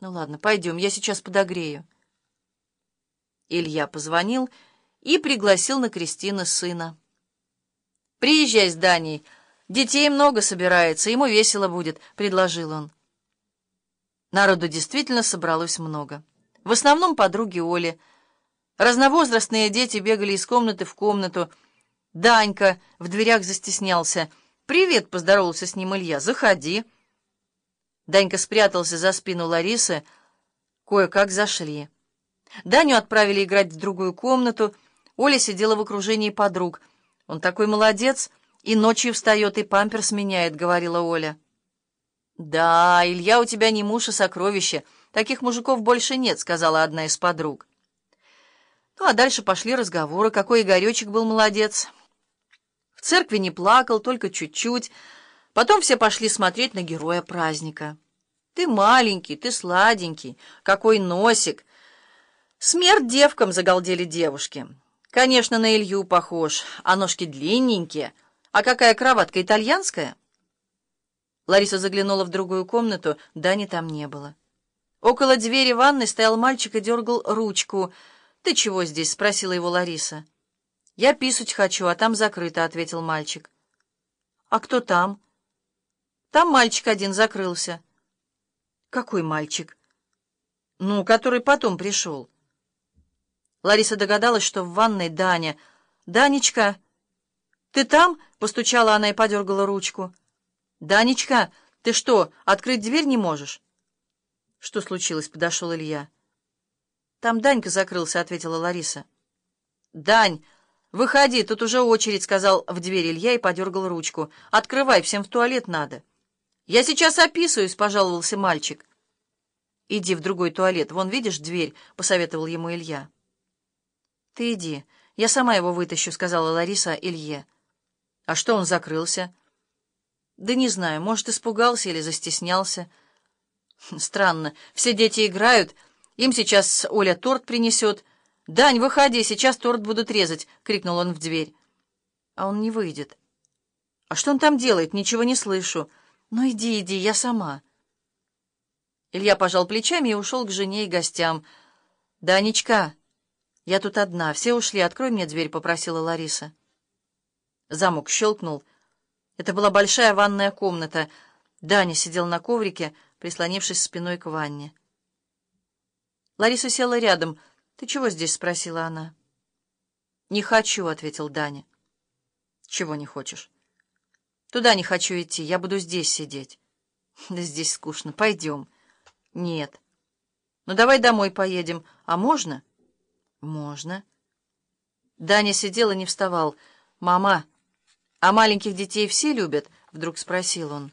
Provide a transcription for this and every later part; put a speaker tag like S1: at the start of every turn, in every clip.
S1: Ну ладно, пойдем, я сейчас подогрею. Илья позвонил и пригласил на Кристины сына. «Приезжай с Даней. Детей много собирается, ему весело будет», — предложил он. Народу действительно собралось много. В основном подруги Оли. Разновозрастные дети бегали из комнаты в комнату. Данька в дверях застеснялся. «Привет!» — поздоровался с ним Илья. «Заходи!» Данька спрятался за спину Ларисы. Кое-как зашли. Даню отправили играть в другую комнату. Оля сидела в окружении подруг. «Он такой молодец, и ночью встает, и памперс меняет», — говорила Оля. «Да, Илья у тебя не муж, а сокровище. Таких мужиков больше нет», — сказала одна из подруг. Ну, а дальше пошли разговоры, какой Игоречек был молодец. В церкви не плакал, только чуть-чуть. Потом все пошли смотреть на героя праздника. «Ты маленький, ты сладенький, какой носик!» «Смерть девкам!» — загалдели девушки. «Конечно, на Илью похож, а ножки длинненькие. А какая кроватка, итальянская?» Лариса заглянула в другую комнату, Дани там не было. Около двери ванной стоял мальчик и дергал ручку. «Ты чего здесь?» — спросила его Лариса. «Я писать хочу, а там закрыто», — ответил мальчик. «А кто там?» «Там мальчик один закрылся». «Какой мальчик?» «Ну, который потом пришел». Лариса догадалась, что в ванной Даня. «Данечка, ты там?» — постучала она и подергала ручку. «Данечка, ты что, открыть дверь не можешь?» «Что случилось?» — подошел Илья. «Там Данька закрылся», — ответила Лариса. «Дань, выходи, тут уже очередь», — сказал в дверь Илья и подергал ручку. «Открывай, всем в туалет надо». «Я сейчас описываюсь», — пожаловался мальчик. «Иди в другой туалет, вон, видишь, дверь», — посоветовал ему Илья. «Ты иди, я сама его вытащу», — сказала Лариса Илье. «А что он закрылся?» Да не знаю, может, испугался или застеснялся. Странно, все дети играют, им сейчас Оля торт принесет. «Дань, выходи, сейчас торт будут резать!» — крикнул он в дверь. А он не выйдет. «А что он там делает? Ничего не слышу. Ну иди, иди, я сама». Илья пожал плечами и ушел к жене и гостям. «Данечка, я тут одна, все ушли, открой мне дверь», — попросила Лариса. Замок щелкнул, — это была большая ванная комната. Даня сидел на коврике, прислонившись спиной к ванне. Лариса села рядом. «Ты чего здесь?» — спросила она. «Не хочу», — ответил Даня. «Чего не хочешь?» «Туда не хочу идти, я буду здесь сидеть». «Да здесь скучно. Пойдем». «Нет». «Ну давай домой поедем. А можно?» «Можно». Даня сидел и не вставал. «Мама...» «А маленьких детей все любят?» — вдруг спросил он.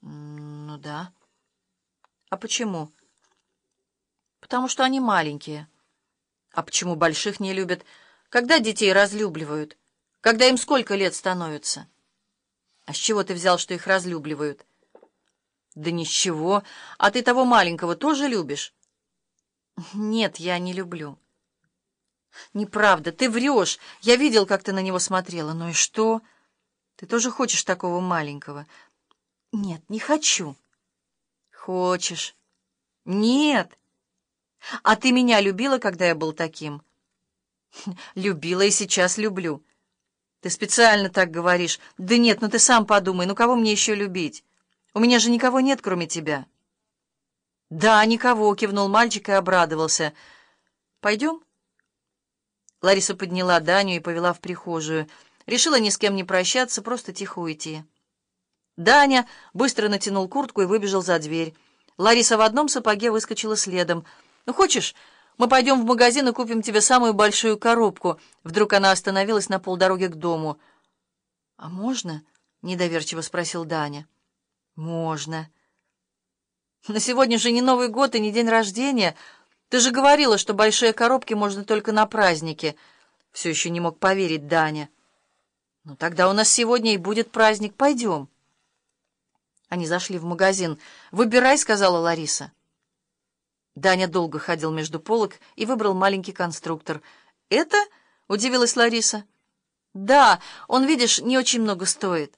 S1: «Ну да». «А почему?» «Потому что они маленькие». «А почему больших не любят? Когда детей разлюбливают? Когда им сколько лет становится?» «А с чего ты взял, что их разлюбливают?» «Да ничего. А ты того маленького тоже любишь?» «Нет, я не люблю». «Неправда, ты врешь. Я видел, как ты на него смотрела. Ну и что?» Ты тоже хочешь такого маленького? Нет, не хочу. Хочешь? Нет. А ты меня любила, когда я был таким? Любила и сейчас люблю. Ты специально так говоришь. Да нет, ну ты сам подумай, ну кого мне еще любить? У меня же никого нет, кроме тебя. Да, никого, кивнул мальчик и обрадовался. Пойдем? Лариса подняла Даню и повела в прихожую. Решила ни с кем не прощаться, просто тихо уйти. Даня быстро натянул куртку и выбежал за дверь. Лариса в одном сапоге выскочила следом. «Ну, хочешь, мы пойдем в магазин и купим тебе самую большую коробку?» Вдруг она остановилась на полдороге к дому. «А можно?» — недоверчиво спросил Даня. «Можно». «На сегодня же не Новый год и не день рождения. Ты же говорила, что большие коробки можно только на праздники». Все еще не мог поверить Даня. «Ну, тогда у нас сегодня и будет праздник. Пойдем». Они зашли в магазин. «Выбирай», — сказала Лариса. Даня долго ходил между полок и выбрал маленький конструктор. «Это?» — удивилась Лариса. «Да, он, видишь, не очень много стоит.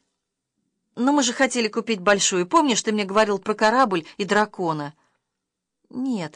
S1: Но мы же хотели купить большую. Помнишь, ты мне говорил про корабль и дракона?» Нет,